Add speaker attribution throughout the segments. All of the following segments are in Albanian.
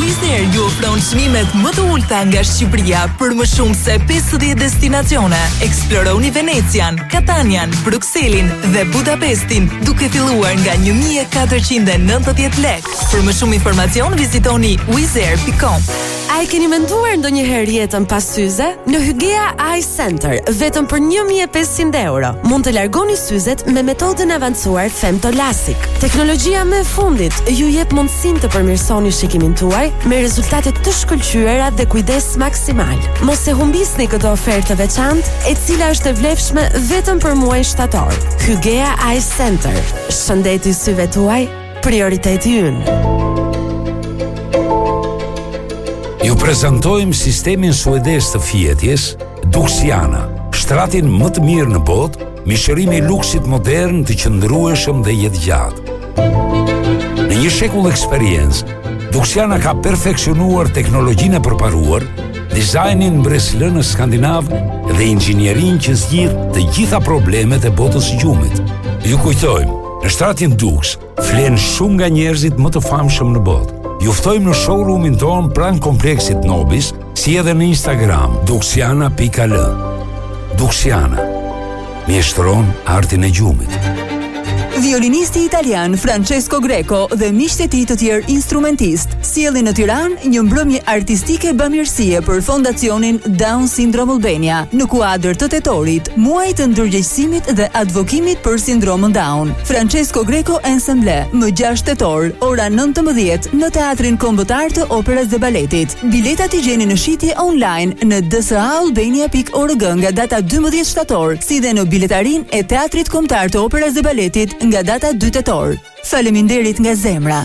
Speaker 1: Wizz Air ju ofron çmimet më të ulëta nga Shqipëria për më shumë se 50 destinacione. Eksploroni Venecian, Katanian, Brukselin dhe Budapestin duke filluar nga 1490 lekë. Për më shumë informacion vizitoni wizzair.com.
Speaker 2: A e keni menduar ndonjëherë jetën pa syze? Në Hygea Eye Center, vetëm për 1500 euro, mund të largoni syzet me metodën e avancuar femto. Lasik. Teknologjia më e fundit ju jep mundësinë të përmirësoni shikimin tuaj me rezultate të shkëlqyera dhe kujdes maksimal. Mos e humbisni këtë ofertë të veçantë, e cila është e vlefshme vetëm për muajin shtator. Hygeia Eye Center. Shëndeti i syve tuaj, prioriteti ynë.
Speaker 3: Ju prezantojmë sistemin suedez të fjetjes Duxiana, shtratin më të mirë në botë, mishërimi i luksit modern të qëndrueshëm dhe jetëgjatë. Në një shekull eksperiencë, Duxiana ka perfeksionuar teknologjinë e përparuar, dizajnin mbresëlënës skandinav dhe inxhinierinë që zgjidh të gjitha problemet e botës së gjumit. Ju kujtojmë, në shtratin Dux, Flenë shumë nga njerëzit më të famshëm në botë. Ju ftojmë në showroomin tonë pranë kompleksit Nobis, si edhe në Instagram duxiana.al. Duxiana. Mjeshtron artin e gjumit.
Speaker 4: Violinisti italian Francesco Greco dhe miqtë e tij të tjerë instrumentistë sjellin në Tiranë një mbrëmje artistike bamirësie për Fondacionin Down Syndrome Albania në kuadër të tetorit, muajit të ndërgjegjësimit dhe advokimit për sindromën Down. Francesco Greco Ensemble, më 6 tetor, ora 19 në Teatrin Kombëtar të Operës dhe Baletit. Biletat i gjeni në shitje online në dsaalbania.org nga data 12 shtator, si dhe në biletarinë e Teatrit Kombëtar të Operës dhe Baletit nga data 2 tetor. Faleminderit nga zemra.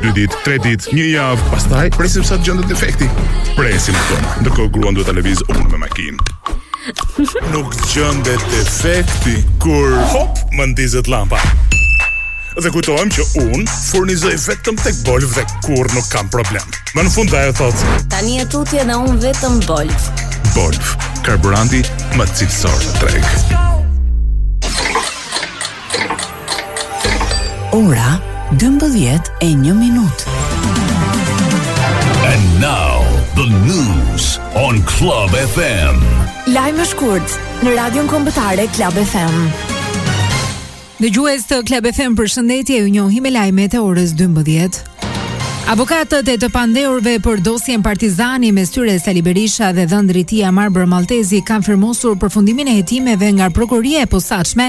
Speaker 5: dy ditë, tre ditë, një javë, pastaj presim sa të gjendet defekti. Presim atë. Ndërkohë gruan duhet ta lëviz unë me makinë. Nuk gjendet defekti kur hop më ndizet lampa. Dhe kujtohem që unë furnizohem vetëm tek Bolv dhe kurrë nuk kam problem. Më në fund dhe ajo thotë.
Speaker 6: Tani e tutje dhe unë vetëm Bolv.
Speaker 5: Bolv, karburanti më cilësor në treg.
Speaker 7: Ora 12 e 1 minutë.
Speaker 8: And now the news on Club FM.
Speaker 2: Lajme shkurt në Radion Kombëtare Club FM.
Speaker 9: Dëgjues të Club FM përshëndetje ju njohim me lajmet e orës 12. Avokatët e të pandehurve për dosjen Partizani mes tyre Sali Berisha dhe dhëndri i tij Jamarbër Malltezi kanë firmosur përfundimin e hetimeve nga prokuroria e posaçme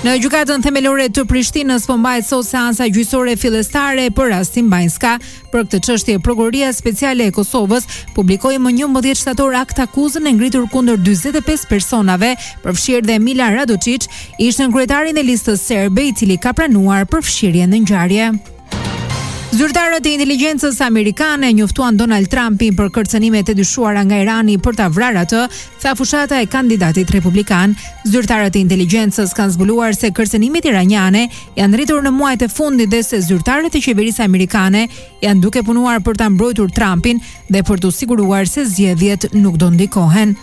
Speaker 9: Në gjykatën themelore të Prishtinës po mbahet sot seanca gjyqësore fillestare për rastin Banjska. Për këtë çështje Prokuroria Speciale e Kosovës publikoi më 11 shtator aktakuzën e ngritur kundër 45 personave, përfshirë dhe Milan Radoiçiç, ish-nënkryetarin e Listës Serbe, i cili ka pranuar përfshirjen në ngjarje. Zyrtarët e inteligjencës amerikane njoftuan Donald Trumpin për kërcënimet e dyshuara nga Irani për ta vrarë atë, tha fushata e kandidatit republikan. Zyrtarët e inteligjencës kanë zbuluar se kërcënimet iraniane janë rritur në muajt e fundit dhe se zyrtarët e qeverisë amerikane janë duke punuar për ta mbrojtur Trumpin dhe për t'u siguruar se zgjedhjet nuk do ndikohen.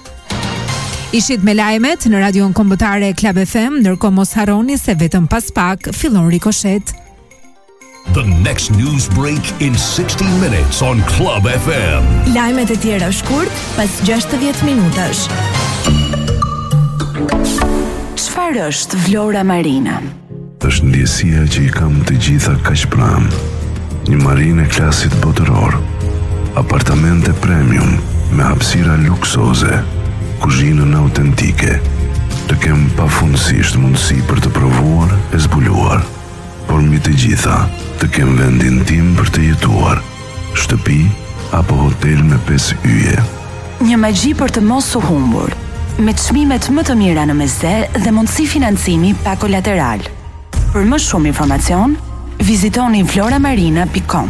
Speaker 9: Ishit me lajmet në Radion Kombëtare Klab FM, ndërkohë mos harroni se vetëm pas pak fillon Rikoshet.
Speaker 8: The next news break in 60 minutes on Club FM.
Speaker 10: Lajmet e tjera shkurt pas 60 minutash.
Speaker 7: Çfarë është Vlora Marina?
Speaker 11: Është ndjesia që i kam të gjitha kaq pranë. Një marinë e klasit botëror, apartamente premium me hapësira luksoze, kuzhinën autentike. Të kem pafundësisht mundësi për të provuar e zbuluar. por mbi të gjitha të kem vendin tim për të jetuar, shtëpi apo hotel me pesë yje.
Speaker 7: Një magji për të mos u humbur, me çmimet më të mira në Mesdhe dhe mundësi financimi pa kolateral. Për më shumë informacion, vizitoni vloramarina.com.